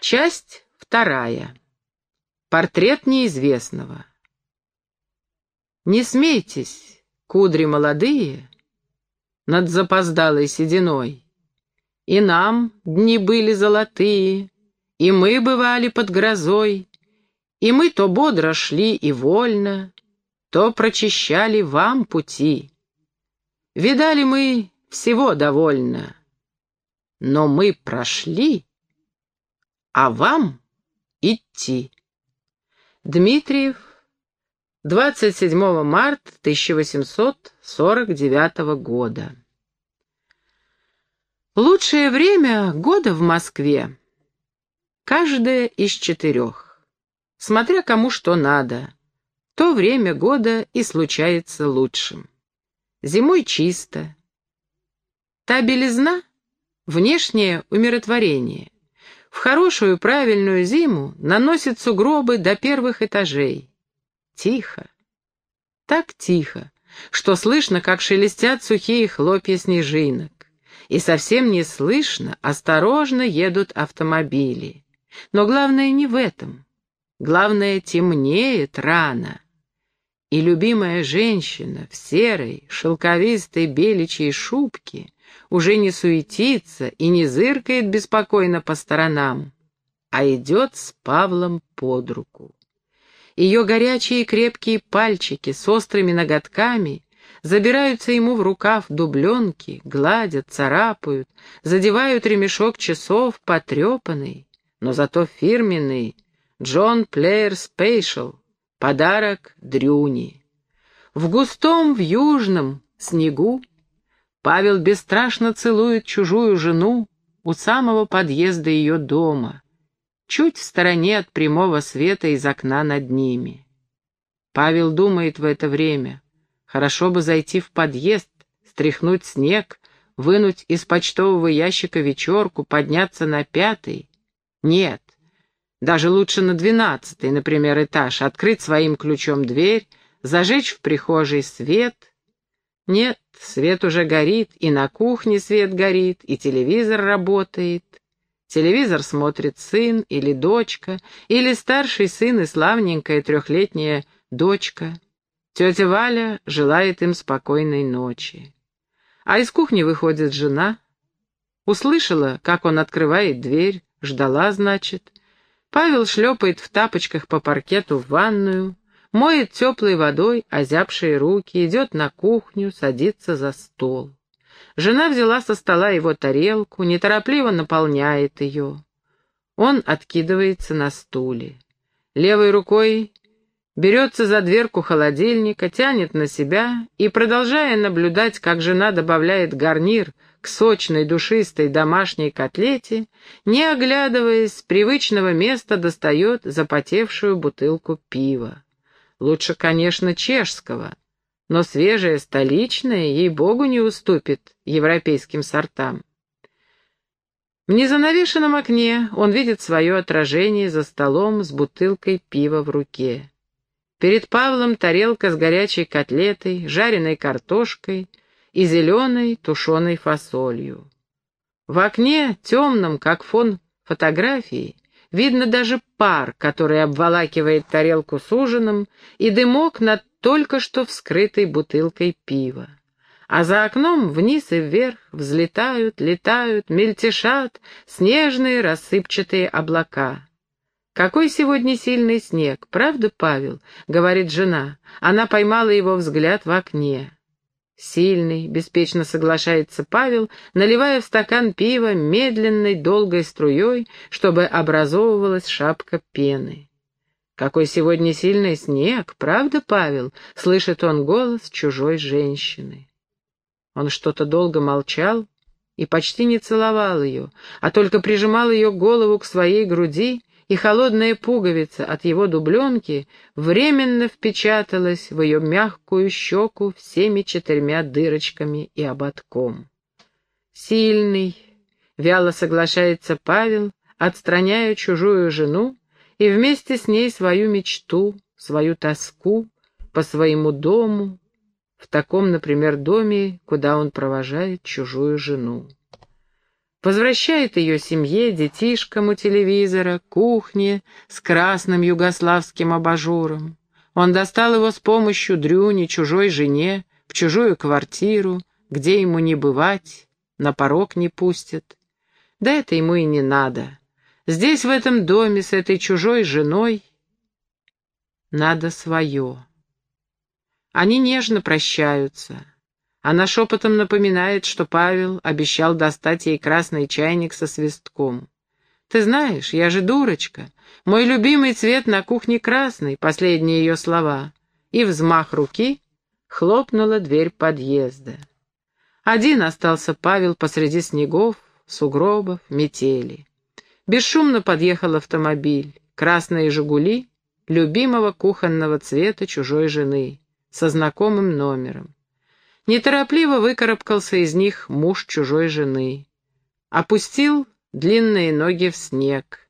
Часть вторая. Портрет неизвестного. Не смейтесь, кудри молодые, над запоздалой сединой. И нам дни были золотые, и мы бывали под грозой, и мы то бодро шли и вольно, то прочищали вам пути. Видали мы всего довольно, но мы прошли, а вам идти. Дмитриев, 27 марта 1849 года. Лучшее время года в Москве. Каждое из четырех. Смотря кому что надо. То время года и случается лучшим. Зимой чисто. Та белизна — внешнее умиротворение. В хорошую правильную зиму наносит сугробы до первых этажей. Тихо. Так тихо, что слышно, как шелестят сухие хлопья снежинок. И совсем не слышно, осторожно едут автомобили. Но главное не в этом. Главное, темнеет рано. И любимая женщина в серой, шелковистой беличьей шубке уже не суетится и не зыркает беспокойно по сторонам, а идет с Павлом под руку. Ее горячие крепкие пальчики с острыми ноготками забираются ему в рукав дубленки, гладят, царапают, задевают ремешок часов, потрепанный, но зато фирменный Джон Плеер Спейшл, подарок Дрюни. В густом, в южном снегу Павел бесстрашно целует чужую жену у самого подъезда ее дома, чуть в стороне от прямого света из окна над ними. Павел думает в это время, хорошо бы зайти в подъезд, стряхнуть снег, вынуть из почтового ящика вечерку, подняться на пятый. Нет, даже лучше на двенадцатый, например, этаж, открыть своим ключом дверь, зажечь в прихожей свет. Нет, Свет уже горит, и на кухне свет горит, и телевизор работает. Телевизор смотрит сын или дочка, или старший сын и славненькая трехлетняя дочка. Тетя Валя желает им спокойной ночи. А из кухни выходит жена. Услышала, как он открывает дверь, ждала, значит. Павел шлепает в тапочках по паркету в ванную, моет теплой водой озябшие руки, идет на кухню, садится за стол. Жена взяла со стола его тарелку, неторопливо наполняет ее. Он откидывается на стуле. Левой рукой берется за дверку холодильника, тянет на себя и, продолжая наблюдать, как жена добавляет гарнир к сочной, душистой домашней котлете, не оглядываясь, с привычного места достает запотевшую бутылку пива. Лучше, конечно, чешского, но свежее столичное, ей-богу, не уступит европейским сортам. В незанавешенном окне он видит свое отражение за столом с бутылкой пива в руке. Перед Павлом тарелка с горячей котлетой, жареной картошкой и зеленой тушеной фасолью. В окне, темном, как фон фотографии, Видно даже пар, который обволакивает тарелку с ужином, и дымок над только что вскрытой бутылкой пива. А за окном вниз и вверх взлетают, летают, мельтешат снежные рассыпчатые облака. «Какой сегодня сильный снег, правда, Павел?» — говорит жена. Она поймала его взгляд в окне. «Сильный», — беспечно соглашается Павел, наливая в стакан пива медленной долгой струей, чтобы образовывалась шапка пены. «Какой сегодня сильный снег, правда, Павел?» — слышит он голос чужой женщины. Он что-то долго молчал и почти не целовал ее, а только прижимал ее голову к своей груди и холодная пуговица от его дубленки временно впечаталась в ее мягкую щеку всеми четырьмя дырочками и ободком. «Сильный», — вяло соглашается Павел, отстраняя чужую жену и вместе с ней свою мечту, свою тоску по своему дому, в таком, например, доме, куда он провожает чужую жену. Возвращает ее семье, детишкам у телевизора, кухне с красным югославским абажуром. Он достал его с помощью дрюни чужой жене, в чужую квартиру, где ему не бывать, на порог не пустят. Да это ему и не надо. Здесь, в этом доме, с этой чужой женой, надо свое. Они нежно прощаются. Она шепотом напоминает, что Павел обещал достать ей красный чайник со свистком. «Ты знаешь, я же дурочка. Мой любимый цвет на кухне красный», — последние ее слова. И взмах руки хлопнула дверь подъезда. Один остался Павел посреди снегов, сугробов, метели. Бесшумно подъехал автомобиль, красные «Жигули», любимого кухонного цвета чужой жены, со знакомым номером. Неторопливо выкарабкался из них муж чужой жены. Опустил длинные ноги в снег.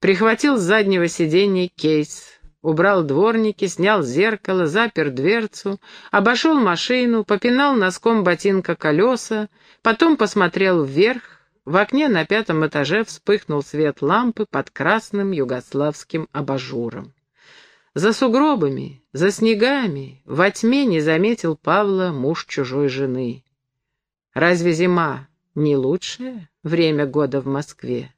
Прихватил с заднего сиденья кейс, убрал дворники, снял зеркало, запер дверцу, обошел машину, попинал носком ботинка колеса, потом посмотрел вверх, в окне на пятом этаже вспыхнул свет лампы под красным югославским абажуром. За сугробами, за снегами, во тьме не заметил Павла муж чужой жены. Разве зима не лучшее время года в Москве?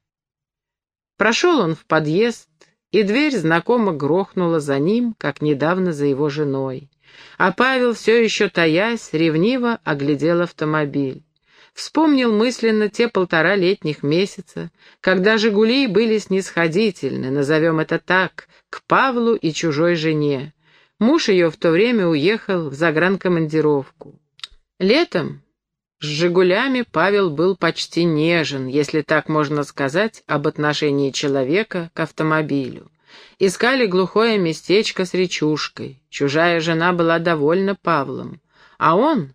Прошел он в подъезд, и дверь знакомо грохнула за ним, как недавно за его женой. А Павел, все еще таясь, ревниво оглядел автомобиль. Вспомнил мысленно те полтора летних месяца, когда «Жигули» были снисходительны, назовем это так, к Павлу и чужой жене. Муж ее в то время уехал в загранкомандировку. Летом с «Жигулями» Павел был почти нежен, если так можно сказать, об отношении человека к автомобилю. Искали глухое местечко с речушкой. Чужая жена была довольна Павлом. А он,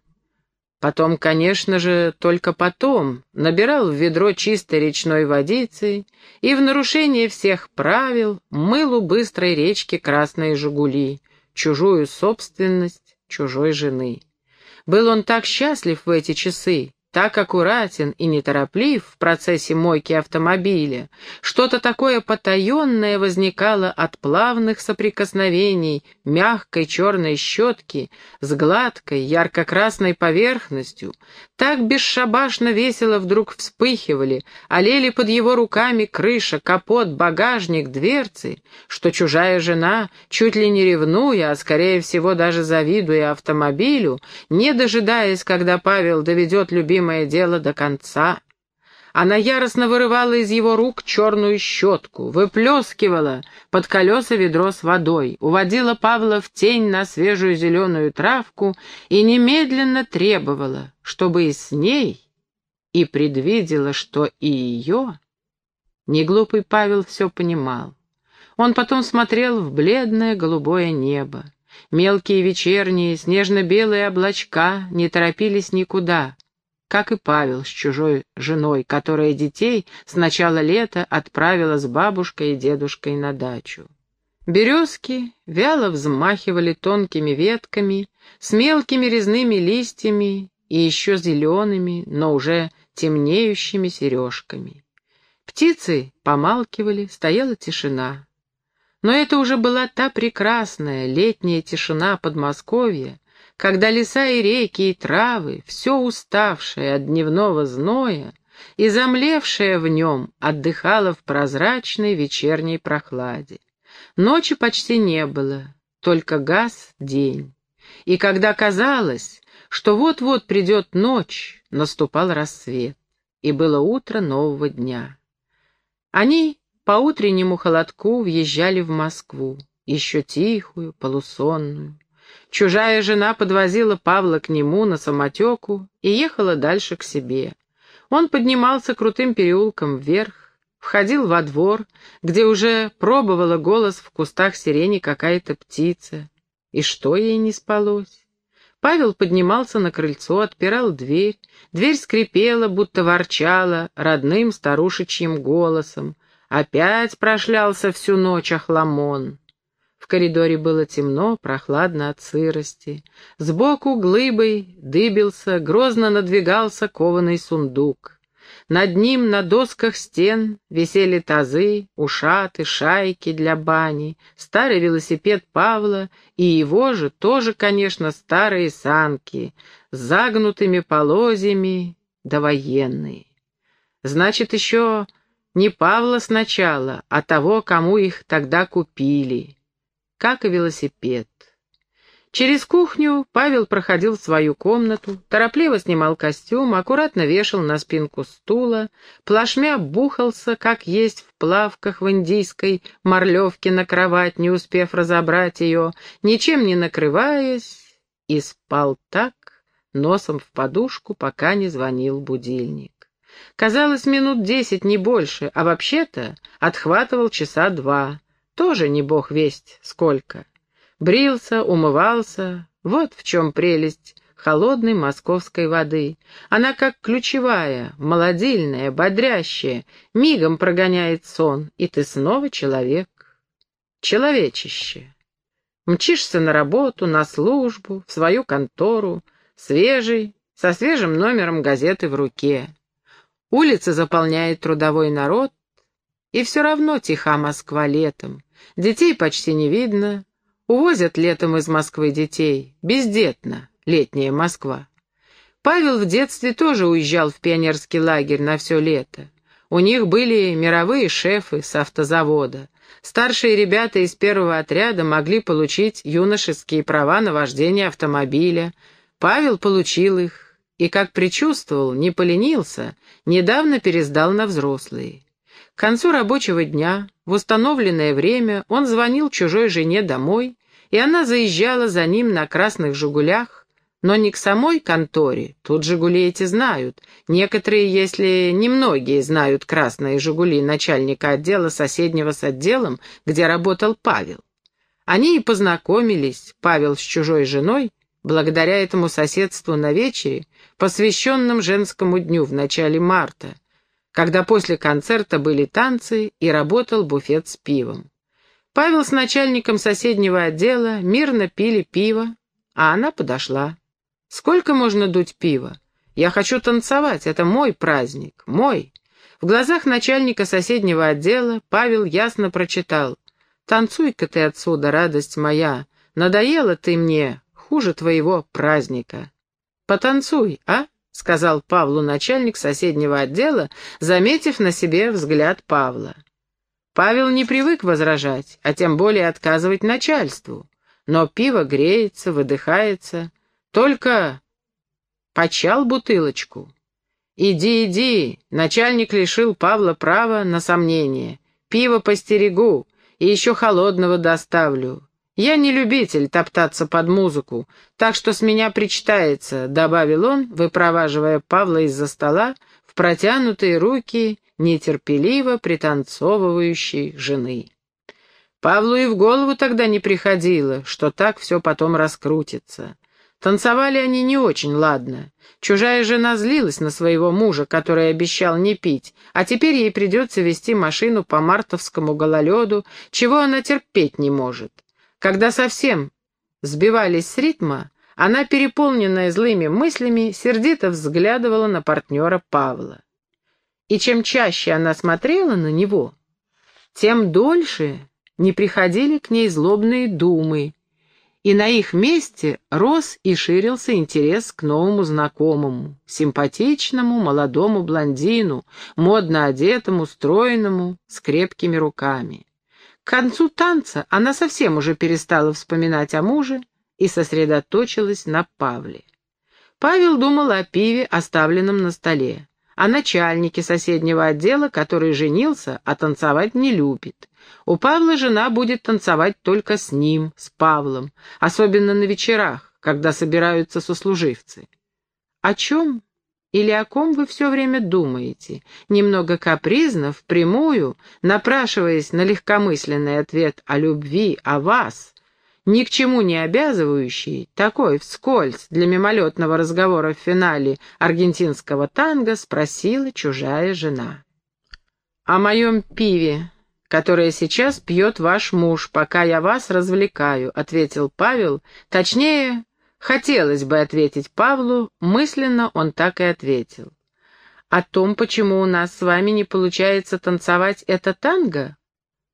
Потом, конечно же, только потом набирал в ведро чистой речной водицы и в нарушение всех правил мыл у быстрой речки красные «Жигули», чужую собственность чужой жены. Был он так счастлив в эти часы, так аккуратен и нетороплив в процессе мойки автомобиля, что-то такое потаенное возникало от плавных соприкосновений мягкой черной щетки с гладкой ярко-красной поверхностью, так бесшабашно весело вдруг вспыхивали, олели под его руками крыша, капот, багажник, дверцы, что чужая жена, чуть ли не ревнуя, а скорее всего даже завидуя автомобилю, не дожидаясь, когда Павел доведет любимого любимое дело до конца. Она яростно вырывала из его рук черную щетку, выплескивала под колеса ведро с водой, уводила Павла в тень на свежую зеленую травку и немедленно требовала, чтобы и с ней, и предвидела, что и ее. Неглупый Павел все понимал. Он потом смотрел в бледное голубое небо. Мелкие вечерние, снежно-белые облачка не торопились никуда — как и Павел с чужой женой, которая детей с начала лета отправила с бабушкой и дедушкой на дачу. Березки вяло взмахивали тонкими ветками, с мелкими резными листьями и еще зелеными, но уже темнеющими сережками. Птицы помалкивали, стояла тишина. Но это уже была та прекрасная летняя тишина Подмосковья, когда леса и реки и травы, все уставшее от дневного зноя и замлевшее в нем, отдыхало в прозрачной вечерней прохладе. Ночи почти не было, только газ день. И когда казалось, что вот-вот придет ночь, наступал рассвет, и было утро нового дня. Они по утреннему холодку въезжали в Москву, еще тихую, полусонную. Чужая жена подвозила Павла к нему на самотеку и ехала дальше к себе. Он поднимался крутым переулком вверх, входил во двор, где уже пробовала голос в кустах сирени какая-то птица. И что ей не спалось? Павел поднимался на крыльцо, отпирал дверь. Дверь скрипела, будто ворчала, родным старушечьим голосом. Опять прошлялся всю ночь охламон. В коридоре было темно, прохладно от сырости. Сбоку глыбой дыбился, грозно надвигался кованый сундук. Над ним на досках стен висели тазы, ушаты, шайки для бани, старый велосипед Павла и его же тоже, конечно, старые санки с загнутыми полозьями довоенные. Значит, еще не Павла сначала, а того, кому их тогда купили. Как и велосипед. Через кухню Павел проходил в свою комнату, торопливо снимал костюм, аккуратно вешал на спинку стула, плашмя бухался, как есть в плавках в индийской морлевке на кровать, не успев разобрать ее, ничем не накрываясь, и спал так, носом в подушку, пока не звонил будильник. Казалось, минут десять, не больше, а вообще-то отхватывал часа два. Тоже не бог весть сколько. Брился, умывался. Вот в чем прелесть холодной московской воды. Она как ключевая, молодильная, бодрящая, мигом прогоняет сон, и ты снова человек. Человечище. Мчишься на работу, на службу, в свою контору, свежий, со свежим номером газеты в руке. Улица заполняет трудовой народ, и все равно тиха Москва летом. Детей почти не видно, Увозят летом из Москвы детей. Бездетно. Летняя Москва. Павел в детстве тоже уезжал в пионерский лагерь на все лето. У них были мировые шефы с автозавода. Старшие ребята из первого отряда могли получить юношеские права на вождение автомобиля. Павел получил их и, как предчувствовал, не поленился, недавно пересдал на взрослые. К концу рабочего дня, в установленное время, он звонил чужой жене домой и она заезжала за ним на красных «Жигулях», но не к самой конторе, тут «Жигули» эти знают. Некоторые, если немногие, знают красные «Жигули» начальника отдела соседнего с отделом, где работал Павел. Они и познакомились, Павел с чужой женой, благодаря этому соседству на вечере, посвященном женскому дню в начале марта, когда после концерта были танцы и работал буфет с пивом. Павел с начальником соседнего отдела мирно пили пиво, а она подошла. «Сколько можно дуть пива? Я хочу танцевать, это мой праздник, мой». В глазах начальника соседнего отдела Павел ясно прочитал. «Танцуй-ка ты отсюда, радость моя, надоела ты мне, хуже твоего праздника». «Потанцуй, а?» — сказал Павлу начальник соседнего отдела, заметив на себе взгляд Павла. Павел не привык возражать, а тем более отказывать начальству. Но пиво греется, выдыхается. Только почал бутылочку. «Иди, иди!» — начальник лишил Павла права на сомнение. «Пиво постерегу, и еще холодного доставлю. Я не любитель топтаться под музыку, так что с меня причитается», — добавил он, выпроваживая Павла из-за стола в протянутые руки нетерпеливо пританцовывающей жены. Павлу и в голову тогда не приходило, что так все потом раскрутится. Танцевали они не очень ладно. Чужая жена злилась на своего мужа, который обещал не пить, а теперь ей придется вести машину по мартовскому гололеду, чего она терпеть не может. Когда совсем сбивались с ритма, она, переполненная злыми мыслями, сердито взглядывала на партнера Павла и чем чаще она смотрела на него, тем дольше не приходили к ней злобные думы, и на их месте рос и ширился интерес к новому знакомому, симпатичному молодому блондину, модно одетому, стройному, с крепкими руками. К концу танца она совсем уже перестала вспоминать о муже и сосредоточилась на Павле. Павел думал о пиве, оставленном на столе о начальнике соседнего отдела, который женился, а танцевать не любит. У Павла жена будет танцевать только с ним, с Павлом, особенно на вечерах, когда собираются сослуживцы. О чем или о ком вы все время думаете? Немного капризно, впрямую, напрашиваясь на легкомысленный ответ о любви, о вас, ни к чему не обязывающий, такой вскользь для мимолетного разговора в финале аргентинского танго спросила чужая жена. «О моем пиве, которое сейчас пьет ваш муж, пока я вас развлекаю», — ответил Павел. Точнее, хотелось бы ответить Павлу, мысленно он так и ответил. о том, почему у нас с вами не получается танцевать это танго?»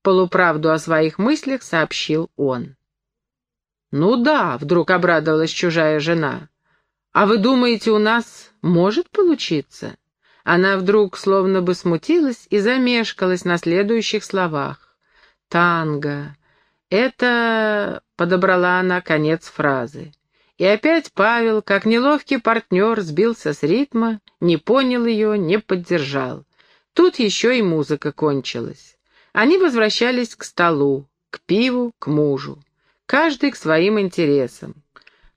Полуправду о своих мыслях сообщил он. «Ну да», — вдруг обрадовалась чужая жена. «А вы думаете, у нас может получиться?» Она вдруг словно бы смутилась и замешкалась на следующих словах. «Танго. Это...» — подобрала она конец фразы. И опять Павел, как неловкий партнер, сбился с ритма, не понял ее, не поддержал. Тут еще и музыка кончилась. Они возвращались к столу, к пиву, к мужу. Каждый к своим интересам.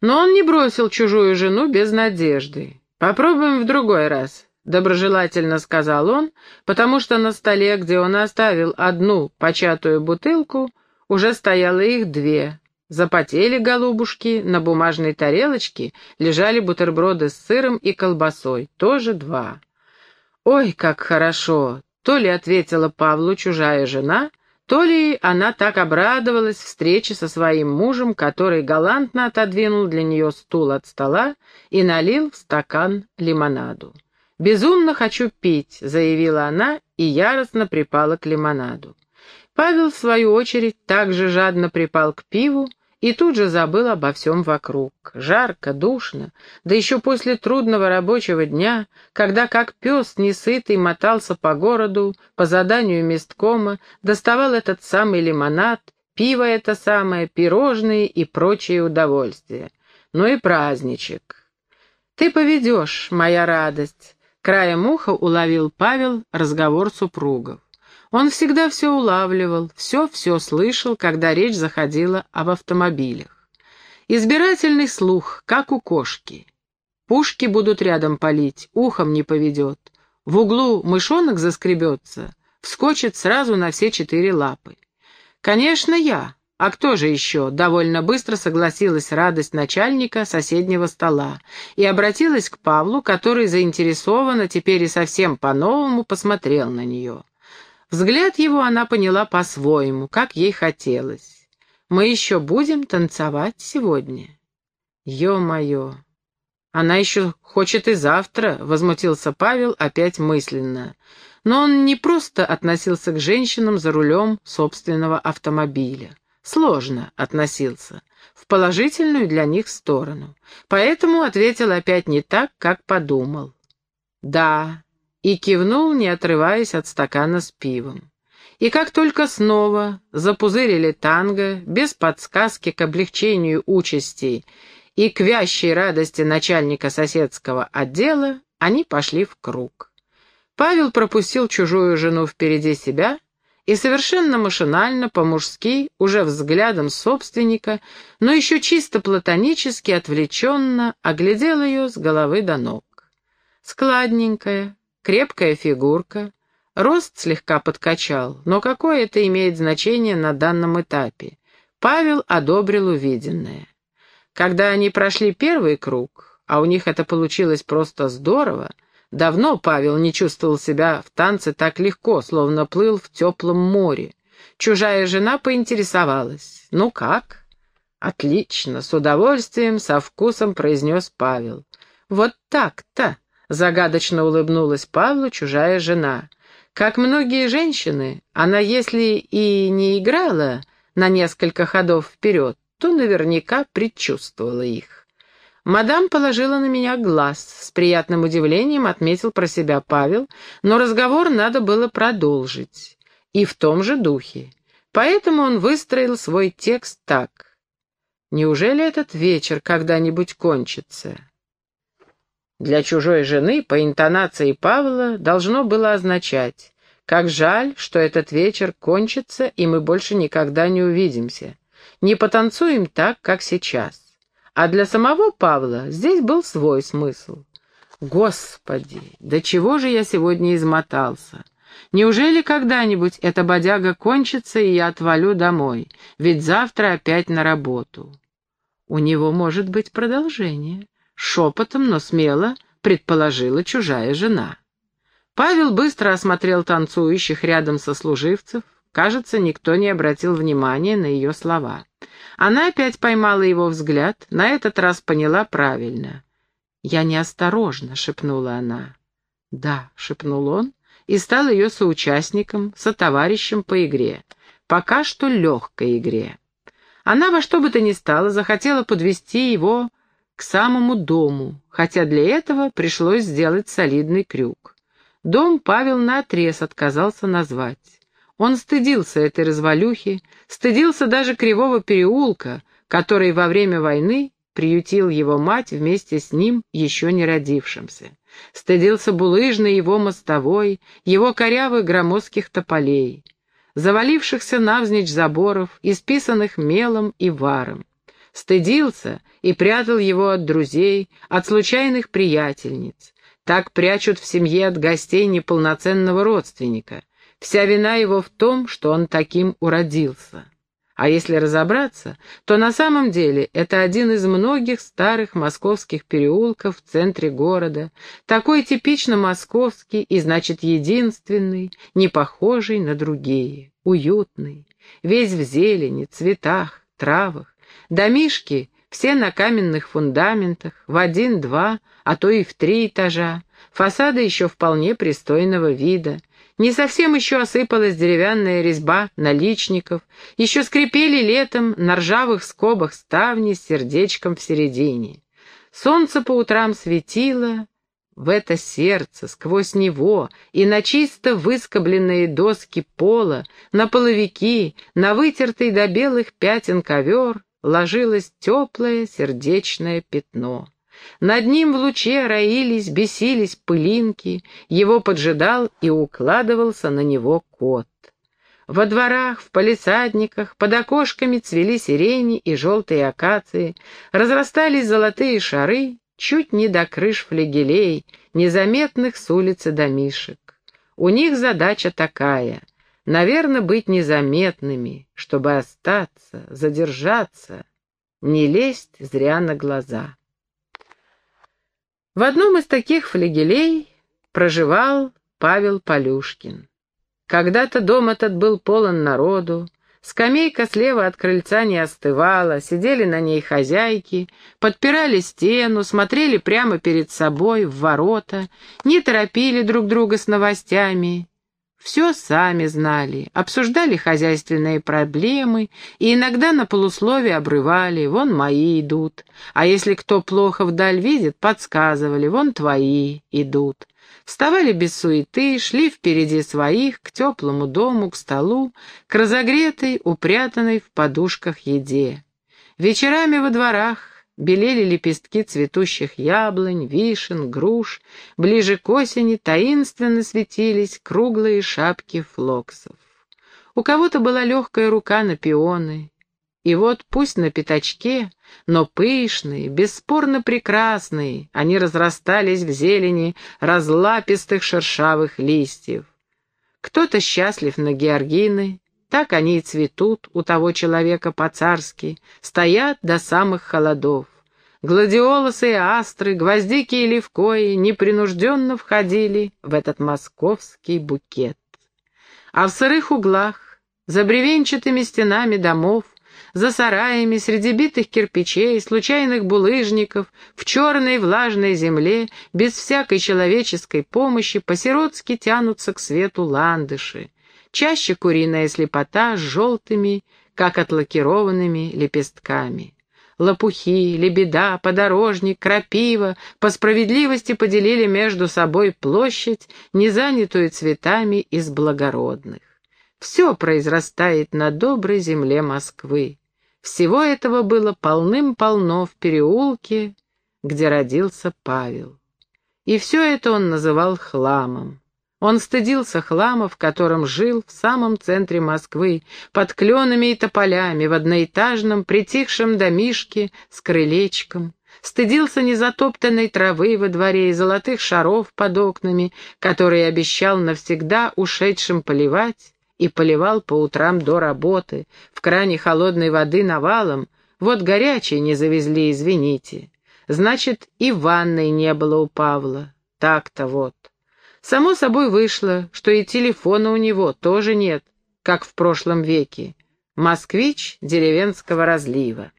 Но он не бросил чужую жену без надежды. «Попробуем в другой раз», — доброжелательно сказал он, потому что на столе, где он оставил одну початую бутылку, уже стояло их две, Запотели голубушки, на бумажной тарелочке лежали бутерброды с сыром и колбасой, тоже два. «Ой, как хорошо!» — то ли ответила Павлу чужая жена, то ли она так обрадовалась встрече со своим мужем, который галантно отодвинул для нее стул от стола и налил в стакан лимонаду. «Безумно хочу пить», — заявила она и яростно припала к лимонаду. Павел, в свою очередь, также жадно припал к пиву, и тут же забыл обо всем вокруг. Жарко, душно, да еще после трудного рабочего дня, когда как пес несытый мотался по городу, по заданию месткома, доставал этот самый лимонад, пиво это самое, пирожные и прочие удовольствия. Ну и праздничек. «Ты поведешь, моя радость», — краем уха уловил Павел разговор супругов. Он всегда все улавливал, все-все слышал, когда речь заходила об автомобилях. Избирательный слух, как у кошки. Пушки будут рядом палить, ухом не поведет. В углу мышонок заскребется, вскочит сразу на все четыре лапы. Конечно, я. А кто же еще? Довольно быстро согласилась радость начальника соседнего стола и обратилась к Павлу, который заинтересованно теперь и совсем по-новому посмотрел на нее. Взгляд его она поняла по-своему, как ей хотелось. «Мы еще будем танцевать сегодня?» «Е-мое! Она еще хочет и завтра», — возмутился Павел опять мысленно. Но он не просто относился к женщинам за рулем собственного автомобиля. Сложно относился, в положительную для них сторону. Поэтому ответил опять не так, как подумал. «Да, и кивнул, не отрываясь от стакана с пивом. И как только снова запузырили танго, без подсказки к облегчению участи и к вящей радости начальника соседского отдела, они пошли в круг. Павел пропустил чужую жену впереди себя и совершенно машинально, по-мужски, уже взглядом собственника, но еще чисто платонически, отвлеченно, оглядел ее с головы до ног. Складненькая, Крепкая фигурка, рост слегка подкачал, но какое это имеет значение на данном этапе? Павел одобрил увиденное. Когда они прошли первый круг, а у них это получилось просто здорово, давно Павел не чувствовал себя в танце так легко, словно плыл в теплом море. Чужая жена поинтересовалась. «Ну как?» «Отлично, с удовольствием, со вкусом», — произнес Павел. «Вот так-то», Загадочно улыбнулась Павлу чужая жена. Как многие женщины, она, если и не играла на несколько ходов вперед, то наверняка предчувствовала их. Мадам положила на меня глаз, с приятным удивлением отметил про себя Павел, но разговор надо было продолжить. И в том же духе. Поэтому он выстроил свой текст так. «Неужели этот вечер когда-нибудь кончится?» Для чужой жены по интонации Павла должно было означать «Как жаль, что этот вечер кончится, и мы больше никогда не увидимся. Не потанцуем так, как сейчас». А для самого Павла здесь был свой смысл. «Господи, до чего же я сегодня измотался? Неужели когда-нибудь эта бодяга кончится, и я отвалю домой? Ведь завтра опять на работу». У него может быть продолжение шепотом, но смело предположила чужая жена. Павел быстро осмотрел танцующих рядом со служивцев. Кажется, никто не обратил внимания на ее слова. Она опять поймала его взгляд, на этот раз поняла правильно. «Я неосторожно», — шепнула она. «Да», — шепнул он, и стал ее соучастником, сотоварищем по игре. Пока что легкой игре. Она во что бы то ни стало захотела подвести его к самому дому, хотя для этого пришлось сделать солидный крюк. Дом Павел наотрез отказался назвать. Он стыдился этой развалюхи, стыдился даже кривого переулка, который во время войны приютил его мать вместе с ним, еще не родившимся. Стыдился булыжной его мостовой, его корявых громоздких тополей, завалившихся навзничь заборов, исписанных мелом и варом. Стыдился и прятал его от друзей, от случайных приятельниц. Так прячут в семье от гостей неполноценного родственника. Вся вина его в том, что он таким уродился. А если разобраться, то на самом деле это один из многих старых московских переулков в центре города, такой типично московский и, значит, единственный, не похожий на другие, уютный, весь в зелени, цветах, травах. Домишки все на каменных фундаментах, в один-два, а то и в три этажа, фасады еще вполне пристойного вида, не совсем еще осыпалась деревянная резьба наличников, еще скрипели летом на ржавых скобах ставни с сердечком в середине. Солнце по утрам светило в это сердце, сквозь него, и на чисто выскобленные доски пола, на половики, на вытертый до белых пятен ковер ложилось теплое сердечное пятно. Над ним в луче роились, бесились пылинки, его поджидал и укладывался на него кот. Во дворах, в палисадниках, под окошками цвели сирени и желтые акации, разрастались золотые шары, чуть не до крыш флегелей, незаметных с улицы домишек. У них задача такая — наверное, быть незаметными, чтобы остаться, задержаться, не лезть зря на глаза. В одном из таких флегелей проживал Павел Полюшкин. Когда-то дом этот был полон народу, скамейка слева от крыльца не остывала, сидели на ней хозяйки, подпирали стену, смотрели прямо перед собой в ворота, не торопили друг друга с новостями, все сами знали, обсуждали хозяйственные проблемы и иногда на полусловие обрывали, вон мои идут, а если кто плохо вдаль видит, подсказывали, вон твои идут. Вставали без суеты, шли впереди своих, к теплому дому, к столу, к разогретой, упрятанной в подушках еде. Вечерами во дворах белели лепестки цветущих яблонь, вишен, груш, ближе к осени таинственно светились круглые шапки флоксов. У кого-то была легкая рука на пионы, и вот пусть на пятачке, но пышные, бесспорно прекрасные, они разрастались в зелени разлапистых шершавых листьев. Кто-то счастлив на георгины, так они и цветут у того человека по-царски, стоят до самых холодов. Гладиолусы и астры, гвоздики и левкои непринужденно входили в этот московский букет. А в сырых углах, за бревенчатыми стенами домов, за сараями, среди битых кирпичей, случайных булыжников, в черной влажной земле, без всякой человеческой помощи, по-сиротски тянутся к свету ландыши, чаще куриная слепота с желтыми, как отлакированными лепестками. Лопухи, лебеда, подорожник, крапива по справедливости поделили между собой площадь, не занятую цветами из благородных. Все произрастает на доброй земле Москвы. Всего этого было полным-полно в переулке, где родился Павел. И все это он называл хламом. Он стыдился хлама, в котором жил в самом центре Москвы, под кленами и тополями, в одноэтажном, притихшем домишке с крылечком. Стыдился незатоптанной травы во дворе и золотых шаров под окнами, которые обещал навсегда ушедшим поливать, и поливал по утрам до работы, в кране холодной воды навалом, вот горячей не завезли, извините. Значит, и ванной не было у Павла. Так-то вот. Само собой вышло, что и телефона у него тоже нет, как в прошлом веке. Москвич деревенского разлива.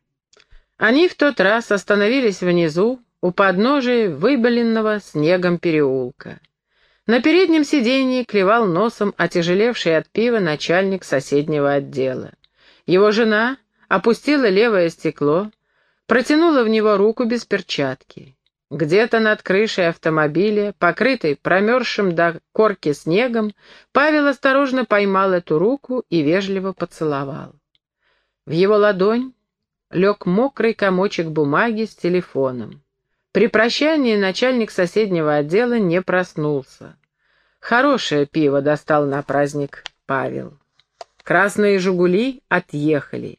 Они в тот раз остановились внизу, у подножия выбеленного снегом переулка. На переднем сиденье клевал носом отяжелевший от пива начальник соседнего отдела. Его жена опустила левое стекло, протянула в него руку без перчатки. Где-то над крышей автомобиля, покрытой промерзшим до корки снегом, Павел осторожно поймал эту руку и вежливо поцеловал. В его ладонь лег мокрый комочек бумаги с телефоном. При прощании начальник соседнего отдела не проснулся. Хорошее пиво достал на праздник Павел. Красные «Жигули» отъехали.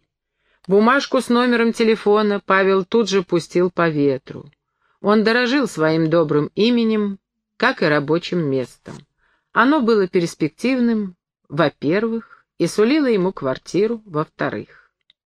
Бумажку с номером телефона Павел тут же пустил по ветру. Он дорожил своим добрым именем, как и рабочим местом. Оно было перспективным, во-первых, и сулило ему квартиру, во-вторых.